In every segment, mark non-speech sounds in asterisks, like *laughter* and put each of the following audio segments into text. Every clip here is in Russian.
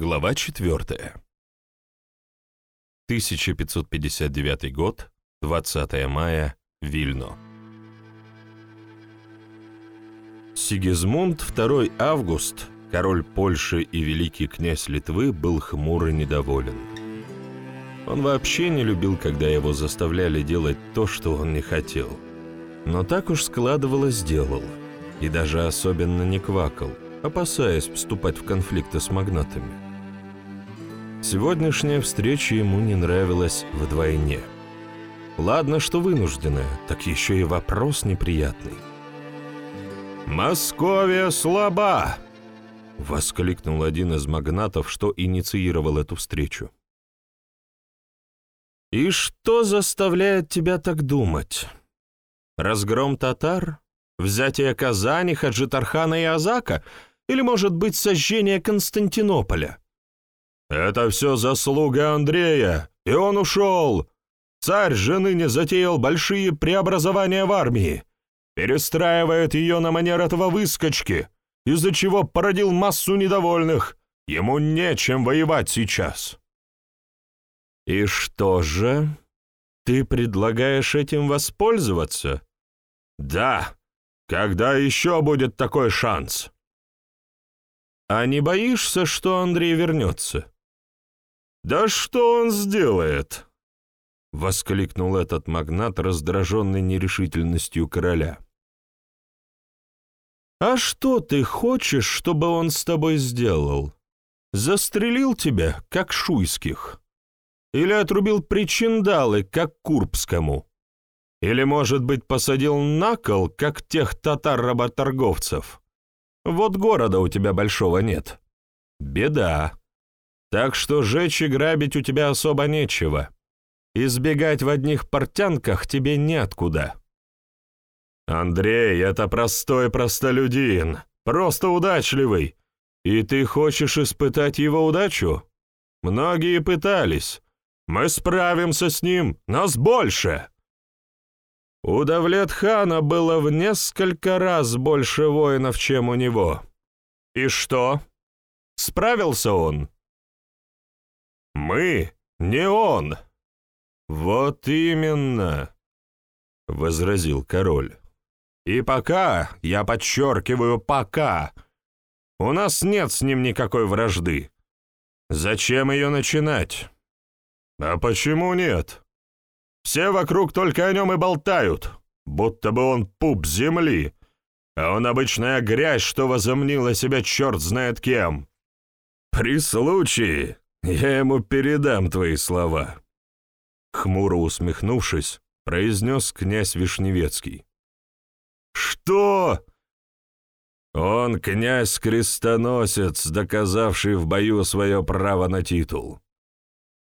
Глава 4. 1559 год, 20 мая, Вильно. Сигизмунд II Август, король Польши и великий князь Литвы, был хмур и недоволен. Он вообще не любил, когда его заставляли делать то, что он не хотел. Но так уж складывалось, делал. И даже особенно не квакал, опасаясь вступать в конфликты с магнатами. Сегодняшняя встреча ему не нравилась вдвойне. Ладно, что вынужденная, так еще и вопрос неприятный. «Московия слаба!» — воскликнул один из магнатов, что инициировал эту встречу. «И что заставляет тебя так думать? Разгром татар? Взятие Казани, Хаджитархана и Азака? Или, может быть, сожжение Константинополя?» «Это все заслуга Андрея, и он ушел. Царь же ныне затеял большие преобразования в армии, перестраивает ее на манер этого выскочки, из-за чего породил массу недовольных. Ему нечем воевать сейчас». «И что же? Ты предлагаешь этим воспользоваться?» «Да. Когда еще будет такой шанс?» «А не боишься, что Андрей вернется?» «Да что он сделает?» — воскликнул этот магнат, раздраженный нерешительностью короля. «А что ты хочешь, чтобы он с тобой сделал? Застрелил тебя, как шуйских? Или отрубил причиндалы, как курбскому? Или, может быть, посадил на кол, как тех татар-работорговцев? Вот города у тебя большого нет. Беда. Так что жечь и грабить у тебя особо нечего. Избегать в одних портянках тебе неоткуда. Андрей — это простой простолюдин, просто удачливый. И ты хочешь испытать его удачу? Многие пытались. Мы справимся с ним, нас больше. У Давлет-хана было в несколько раз больше воинов, чем у него. И что? Справился он? Мы, не он. Вот именно, возразил король. И пока, я подчеркиваю, пока, у нас нет с ним никакой вражды. Зачем ее начинать? А почему нет? Все вокруг только о нем и болтают, будто бы он пуп земли, а он обычная грязь, что возомнила себя черт знает кем. При случае я ему передам твои слова. Хмуро усмехнувшись, произнес князь Вишневецкий. «Что?» «Он князь-крестоносец, доказавший в бою свое право на титул.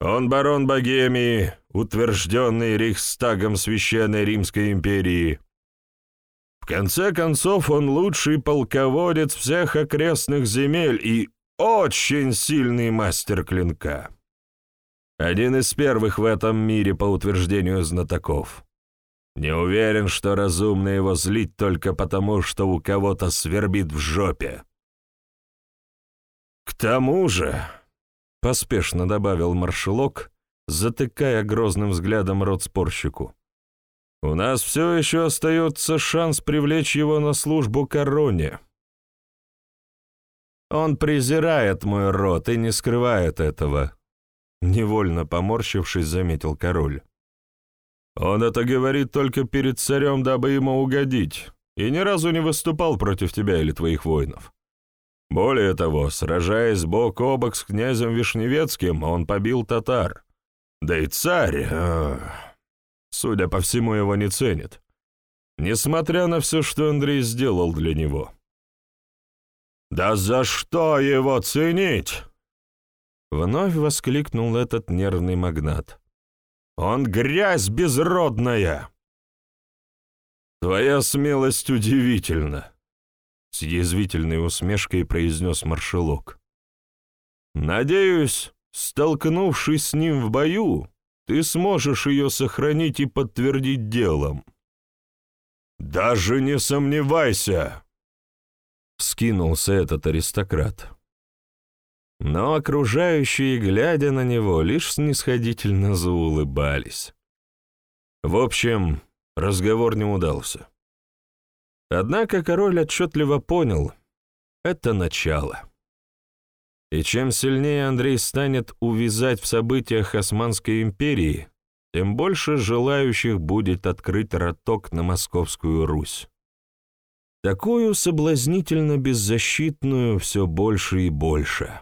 Он барон Богемии, утвержденный Рейхстагом Священной Римской империи. В конце концов, он лучший полководец всех окрестных земель и очень сильный мастер клинка. Один из первых в этом мире по утверждению знатоков. Не уверен, что разумно его злить только потому, что у кого-то свербит в жопе. К тому же, — поспешно добавил маршалок, затыкая грозным взглядом рот спорщику. «У нас все еще остается шанс привлечь его на службу короне». «Он презирает мой род и не скрывает этого», — невольно поморщившись, заметил король. «Он это говорит только перед царем, дабы ему угодить, и ни разу не выступал против тебя или твоих воинов. Более того, сражаясь бок о бок с князем Вишневецким, он побил татар. Да и царь, э, судя по всему, его не ценит, несмотря на все, что Андрей сделал для него. «Да за что его ценить?» Вновь воскликнул этот нервный магнат. «Он грязь безродная!» «Твоя смелость удивительна!» С язвительной усмешкой произнес маршалок. «Надеюсь, столкнувшись с ним в бою, ты сможешь ее сохранить и подтвердить делом». «Даже не сомневайся!» — скинулся этот аристократ. но окружающие, глядя на него, лишь снисходительно заулыбались. В общем, разговор не удался. Однако король отчетливо понял — это начало. И чем сильнее Андрей станет увязать в событиях Османской империи, тем больше желающих будет открыть роток на Московскую Русь. Такую соблазнительно беззащитную все больше и больше,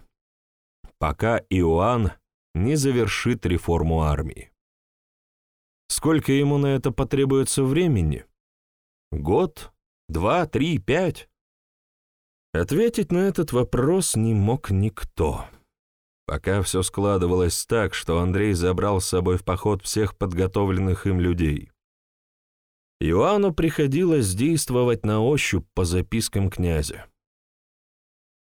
пока Иоанн не завершит реформу армии. Сколько ему на это потребуется времени? Год? Два? Три? Пять? Ответить на этот вопрос не мог никто. Пока все складывалось так, что Андрей забрал с собой в поход всех подготовленных им людей. Иоанну приходилось действовать на ощупь по запискам князя.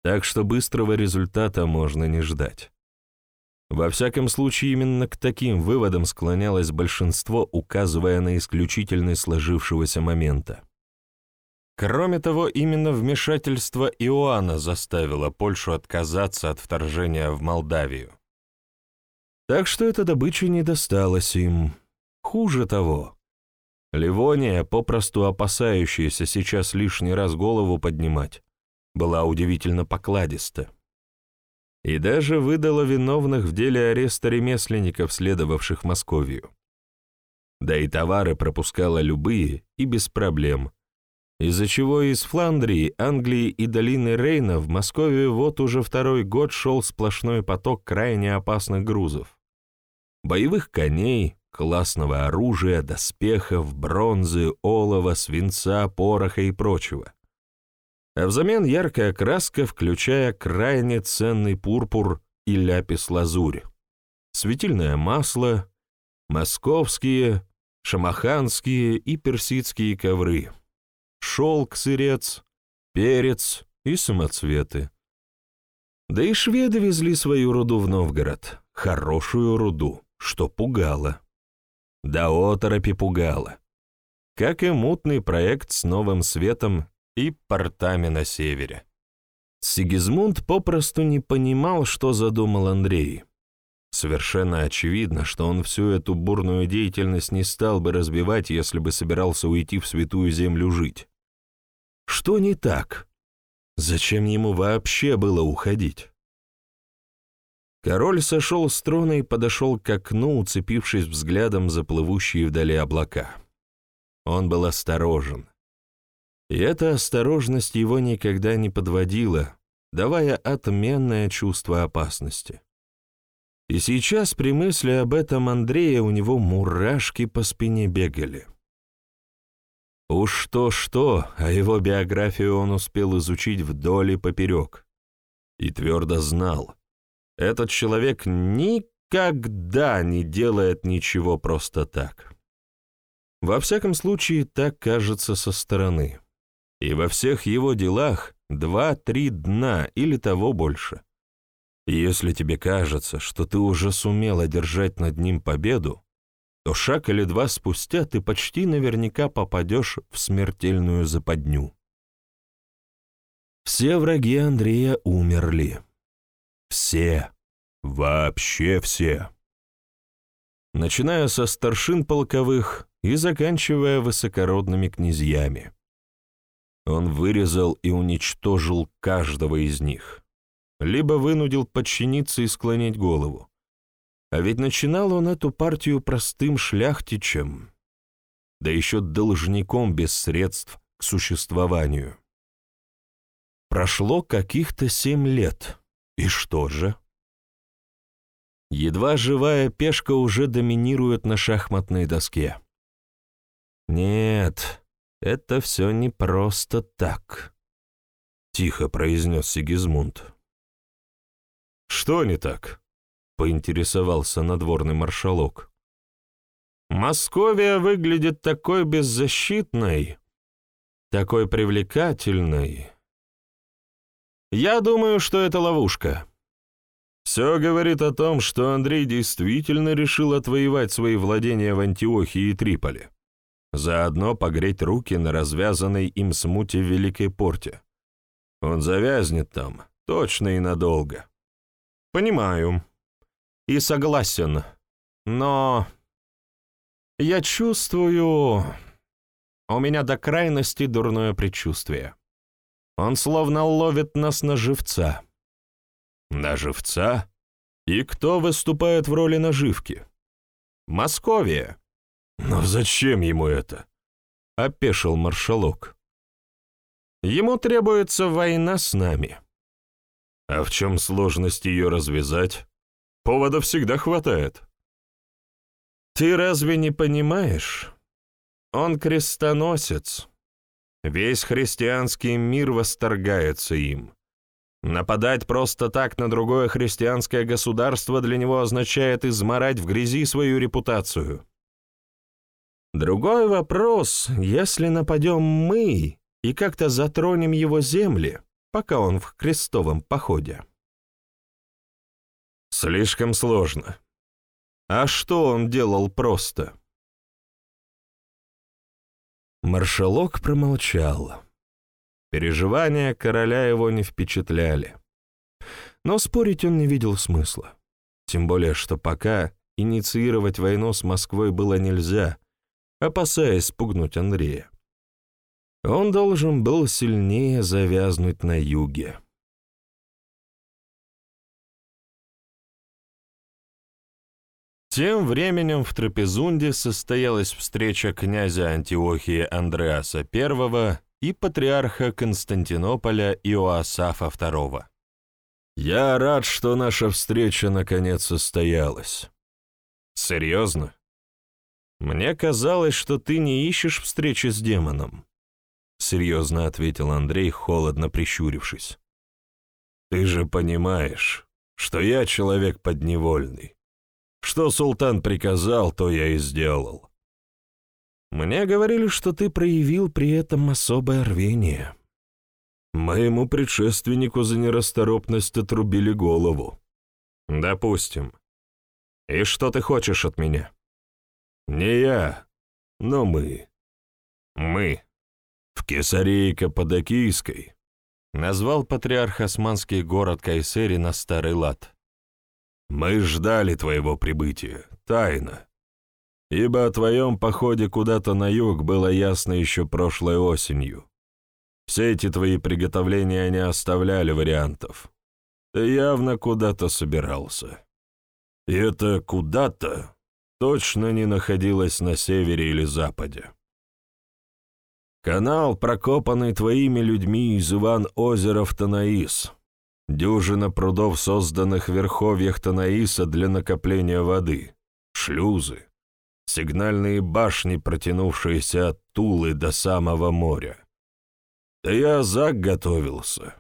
Так что быстрого результата можно не ждать. Во всяком случае, именно к таким выводам склонялось большинство, указывая на исключительность сложившегося момента. Кроме того, именно вмешательство Иоанна заставило Польшу отказаться от вторжения в Молдавию. Так что эта добыча не досталась им. Хуже того, Ливония, попросту опасающаяся сейчас лишний раз голову поднимать, была удивительно покладиста. И даже выдала виновных в деле ареста ремесленников, следовавших в Московию. Да и товары пропускала любые и без проблем, из-за чего из Фландрии, Англии и долины Рейна в Москве вот уже второй год шел сплошной поток крайне опасных грузов. Боевых коней, классного оружия, доспехов, бронзы, олова, свинца, пороха и прочего. А взамен яркая краска, включая крайне ценный пурпур и ляпис-лазурь, светильное масло, московские, шамаханские и персидские ковры — шелк, сырец, перец и самоцветы. Да и шведы везли свою руду в Новгород, хорошую руду, что пугало. Да оторопи пугало. Как и мутный проект с новым светом и портами на севере. Сигизмунд попросту не понимал, что задумал Андрей. Совершенно очевидно, что он всю эту бурную деятельность не стал бы разбивать, если бы собирался уйти в святую землю жить. Что не так? Зачем ему вообще было уходить? Король сошел с трона и подошел к окну, уцепившись взглядом за плывущие вдали облака. Он был осторожен. И эта осторожность его никогда не подводила, давая отменное чувство опасности. И сейчас при мысли об этом Андрея у него мурашки по спине бегали. Уж что-что, а его биографию он успел изучить вдоль и поперек. И твердо знал, этот человек никогда не делает ничего просто так. Во всяком случае, так кажется со стороны. И во всех его делах два-три дна или того больше. Если тебе кажется, что ты уже сумел одержать над ним победу, то шаг или два спустя ты почти наверняка попадешь в смертельную западню. Все враги Андрея умерли. Все. Вообще все. Начиная со старшин полковых и заканчивая высокородными князьями. Он вырезал и уничтожил каждого из них либо вынудил подчиниться и склонить голову. А ведь начинал он эту партию простым шляхтичем, да еще должником без средств к существованию. Прошло каких-то семь лет, и что же? Едва живая пешка уже доминирует на шахматной доске. Нет, это все не просто так, — тихо произнес Сигизмунд. «Что не так?» — поинтересовался надворный маршалок. «Московия выглядит такой беззащитной, такой привлекательной. Я думаю, что это ловушка. Все говорит о том, что Андрей действительно решил отвоевать свои владения в Антиохии и Триполи, заодно погреть руки на развязанной им смуте в Великой Порте. Он завязнет там, точно и надолго. Понимаю. И согласен. Но я чувствую... У меня до крайности дурное предчувствие. Он словно ловит нас на живца. На живца? И кто выступает в роли наживки? Московия. Но зачем ему это? Опешил маршалок. Ему требуется война с нами. А в чем сложность ее развязать? Поводов всегда хватает. Ты разве не понимаешь? Он крестоносец. Весь христианский мир восторгается им. Нападать просто так на другое христианское государство для него означает изморать в грязи свою репутацию. Другой вопрос, если нападем мы и как-то затронем его земли, пока он в крестовом походе. Слишком сложно. А что он делал просто? Маршалок промолчал. Переживания короля его не впечатляли. Но спорить он не видел смысла. Тем более, что пока инициировать войну с Москвой было нельзя, опасаясь спугнуть Андрея. Он должен был сильнее завязнуть на юге. Тем временем в Трапезунде состоялась встреча князя Антиохии Андреаса I и патриарха Константинополя Иоасафа II. «Я рад, что наша встреча наконец состоялась». «Серьезно? Мне казалось, что ты не ищешь встречи с демоном», — серьезно ответил Андрей, холодно прищурившись. «Ты же понимаешь, что я человек подневольный. Что султан приказал, то я и сделал. Мне говорили, что ты проявил при этом особое рвение. Моему предшественнику за нерасторопность отрубили голову. Допустим. И что ты хочешь от меня? Не я, но мы. Мы. В Кесарии Каппадокийской назвал патриарх османский город Кайсери на старый лад. Мы ждали твоего прибытия, тайно, ибо о твоем походе куда-то на юг было ясно еще прошлой осенью. Все эти твои приготовления не оставляли вариантов. Ты явно куда-то собирался. И это куда-то точно не находилось на севере или западе. Канал, прокопанный твоими людьми из Иван-озера в Танаис, дюжина прудов, созданных в верховьях Танаиса для накопления воды, шлюзы, сигнальные башни, протянувшиеся от Тулы до самого моря. Да я зак готовился.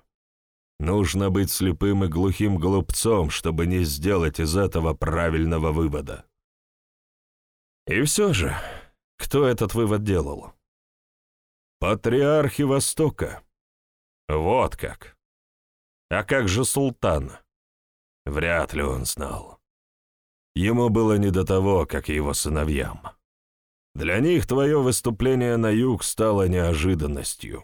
Нужно быть слепым и глухим глупцом, чтобы не сделать из этого правильного вывода. И все же, кто этот вывод делал? Патриархи Востока. Вот как. А как же султан? Вряд ли он знал. Ему было не до того, как и его сыновьям. Для них твое выступление на юг стало неожиданностью.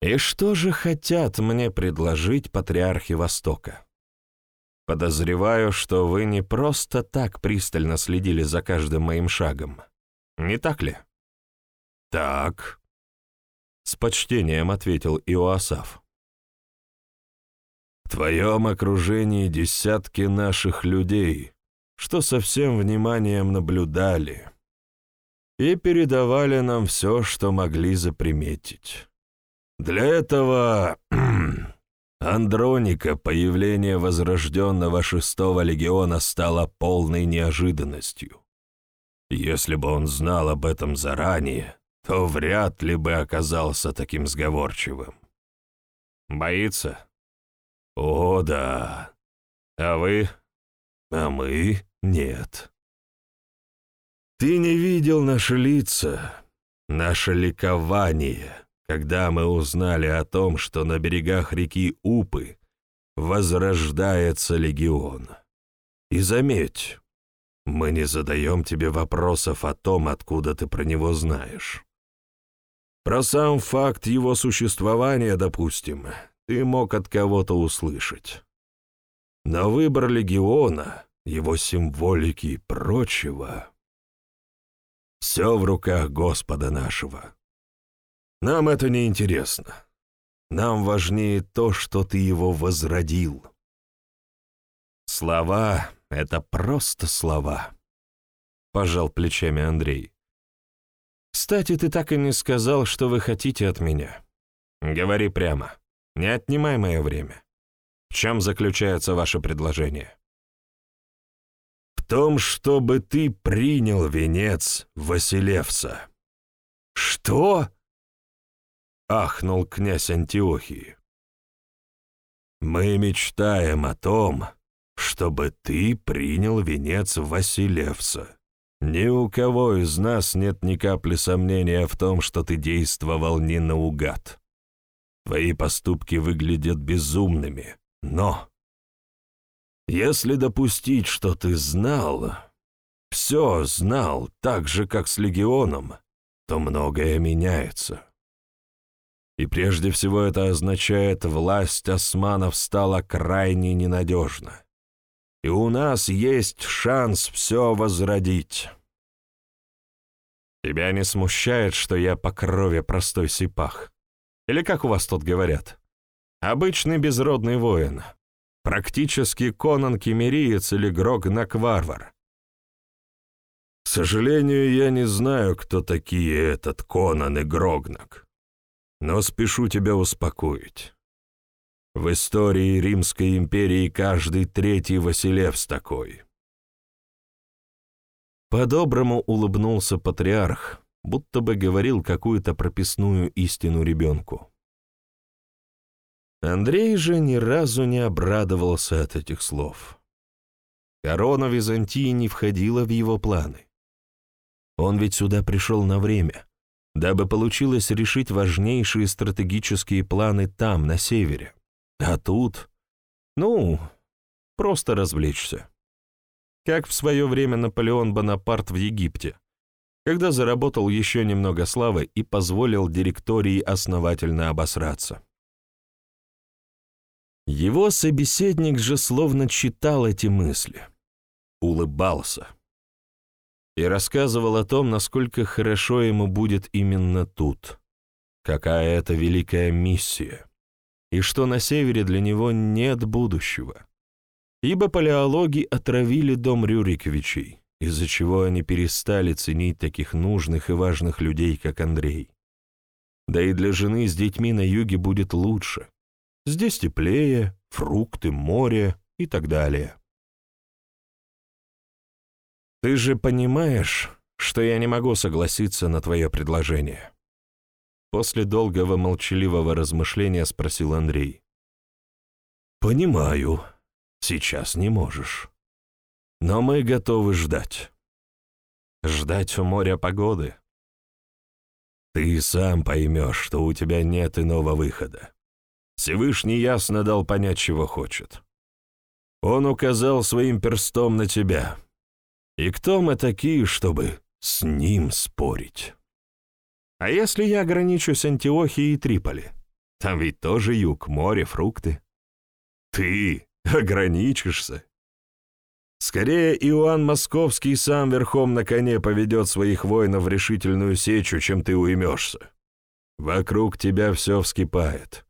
И что же хотят мне предложить патриархи Востока? Подозреваю, что вы не просто так пристально следили за каждым моим шагом. Не так ли? Так, с почтением ответил Иоасаф. В твоем окружении десятки наших людей, что со всем вниманием наблюдали и передавали нам все, что могли заприметить. Для этого *clears throat* Андроника появление возрожденного шестого легиона стало полной неожиданностью. Если бы он знал об этом заранее, то вряд ли бы оказался таким сговорчивым. Боится? О, да. А вы? А мы? Нет. Ты не видел наши лица, наше ликование, когда мы узнали о том, что на берегах реки Упы возрождается легион. И заметь, мы не задаем тебе вопросов о том, откуда ты про него знаешь. Про сам факт его существования, допустим, ты мог от кого-то услышать. Но выбор легиона, его символики и прочего — все в руках Господа нашего. Нам это не интересно. Нам важнее то, что ты его возродил. Слова — это просто слова, — пожал плечами Андрей. Кстати, ты так и не сказал, что вы хотите от меня. Говори прямо. Не отнимай мое время. В чем заключается ваше предложение? В том, чтобы ты принял венец Василевса. Что? Ахнул князь Антиохии. Мы мечтаем о том, чтобы ты принял венец Василевса. Ни у кого из нас нет ни капли сомнения в том, что ты действовал не наугад. Твои поступки выглядят безумными, но... Если допустить, что ты знал, все знал, так же, как с Легионом, то многое меняется. И прежде всего это означает, власть османов стала крайне ненадежна. И у нас есть шанс все возродить. Тебя не смущает, что я по крови простой сипах? Или как у вас тут говорят? Обычный безродный воин. Практически Конан Кемериец или Грогнак-варвар. К сожалению, я не знаю, кто такие этот Конан и Грогнак. Но спешу тебя успокоить. В истории Римской империи каждый третий Василевс такой. По-доброму улыбнулся патриарх, будто бы говорил какую-то прописную истину ребенку. Андрей же ни разу не обрадовался от этих слов. Корона Византии не входила в его планы. Он ведь сюда пришел на время, дабы получилось решить важнейшие стратегические планы там, на севере. А тут, ну, просто развлечься. Как в свое время Наполеон Бонапарт в Египте, когда заработал еще немного славы и позволил директории основательно обосраться. Его собеседник же словно читал эти мысли, улыбался и рассказывал о том, насколько хорошо ему будет именно тут, какая это великая миссия, и что на севере для него нет будущего, ибо палеологи отравили дом Рюриковичей из-за чего они перестали ценить таких нужных и важных людей, как Андрей. Да и для жены с детьми на юге будет лучше. Здесь теплее, фрукты, море и так далее. Ты же понимаешь, что я не могу согласиться на твое предложение? После долгого молчаливого размышления спросил Андрей. Понимаю, сейчас не можешь. Но мы готовы ждать. Ждать у моря погоды. Ты сам поймешь, что у тебя нет иного выхода. Всевышний ясно дал понять, чего хочет. Он указал своим перстом на тебя. И кто мы такие, чтобы с ним спорить? А если я ограничусь Антиохией и Триполи? Там ведь тоже юг, море, фрукты. Ты ограничишься? Скорее, Иоанн Московский сам верхом на коне поведет своих воинов в решительную сечу, чем ты уймешься. Вокруг тебя все вскипает.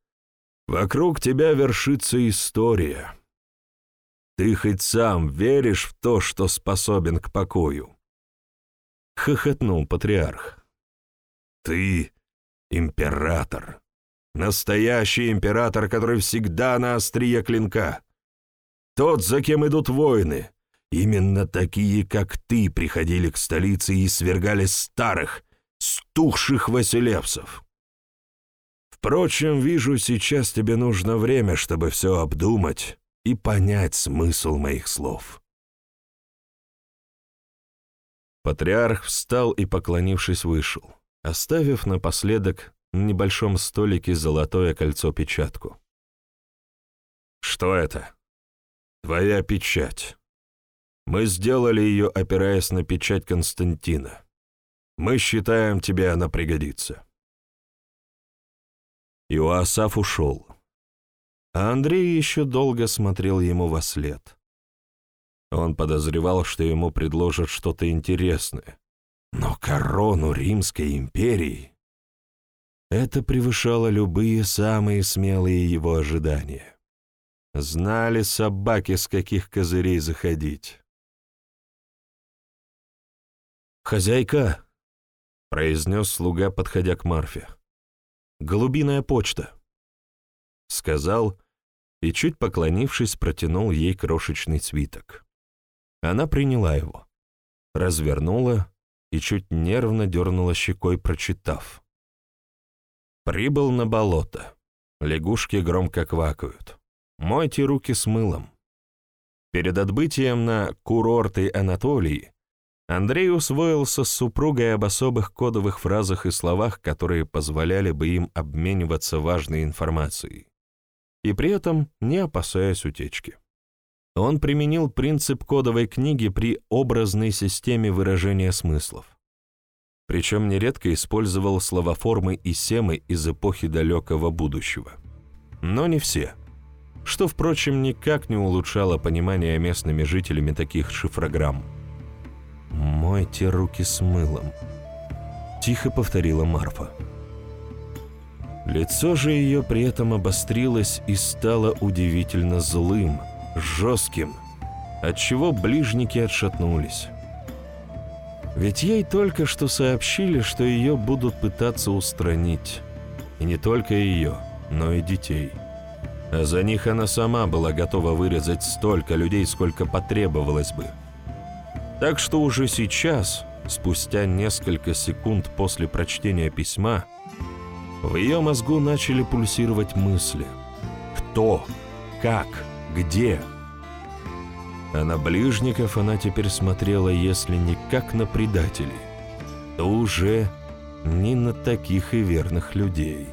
Вокруг тебя вершится история. Ты хоть сам веришь в то, что способен к покою?» Хохотнул патриарх. «Ты император. Настоящий император, который всегда на острие клинка. Тот, за кем идут войны, Именно такие, как ты, приходили к столице и свергали старых, стухших василевцев. Впрочем, вижу, сейчас тебе нужно время, чтобы все обдумать и понять смысл моих слов. Патриарх встал и, поклонившись, вышел, оставив напоследок на небольшом столике золотое кольцо-печатку. «Что это?» «Твоя печать». Мы сделали ее, опираясь на печать Константина. Мы считаем, тебе она пригодится. Иоасаф ушел. а Андрей еще долго смотрел ему во след. Он подозревал, что ему предложат что-то интересное, но корону Римской империи — это превышало любые самые смелые его ожидания. Знали собаки, с каких козырей заходить. «Хозяйка», — произнес слуга, подходя к Марфе, — «голубиная почта», — сказал и, чуть поклонившись, протянул ей крошечный свиток. Она приняла его, развернула и чуть нервно дернула щекой, прочитав. «Прибыл на болото. Лягушки громко квакают. Мойте руки с мылом». Перед отбытием на курорты Анатолии Андрей усвоился с супругой об особых кодовых фразах и словах, которые позволяли бы им обмениваться важной информацией, и при этом не опасаясь утечки. Он применил принцип кодовой книги при образной системе выражения смыслов. Причем нередко использовал словоформы и семы из эпохи далекого будущего. Но не все. Что, впрочем, никак не улучшало понимание местными жителями таких шифрограмм. «Мойте руки с мылом», — тихо повторила Марфа. Лицо же ее при этом обострилось и стало удивительно злым, жестким, отчего ближники отшатнулись. Ведь ей только что сообщили, что ее будут пытаться устранить. И не только ее, но и детей. А за них она сама была готова вырезать столько людей, сколько потребовалось бы. Так что уже сейчас, спустя несколько секунд после прочтения письма, в ее мозгу начали пульсировать мысли. Кто? Как? Где? А на ближников она теперь смотрела, если не как на предателей, то уже не на таких и верных людей.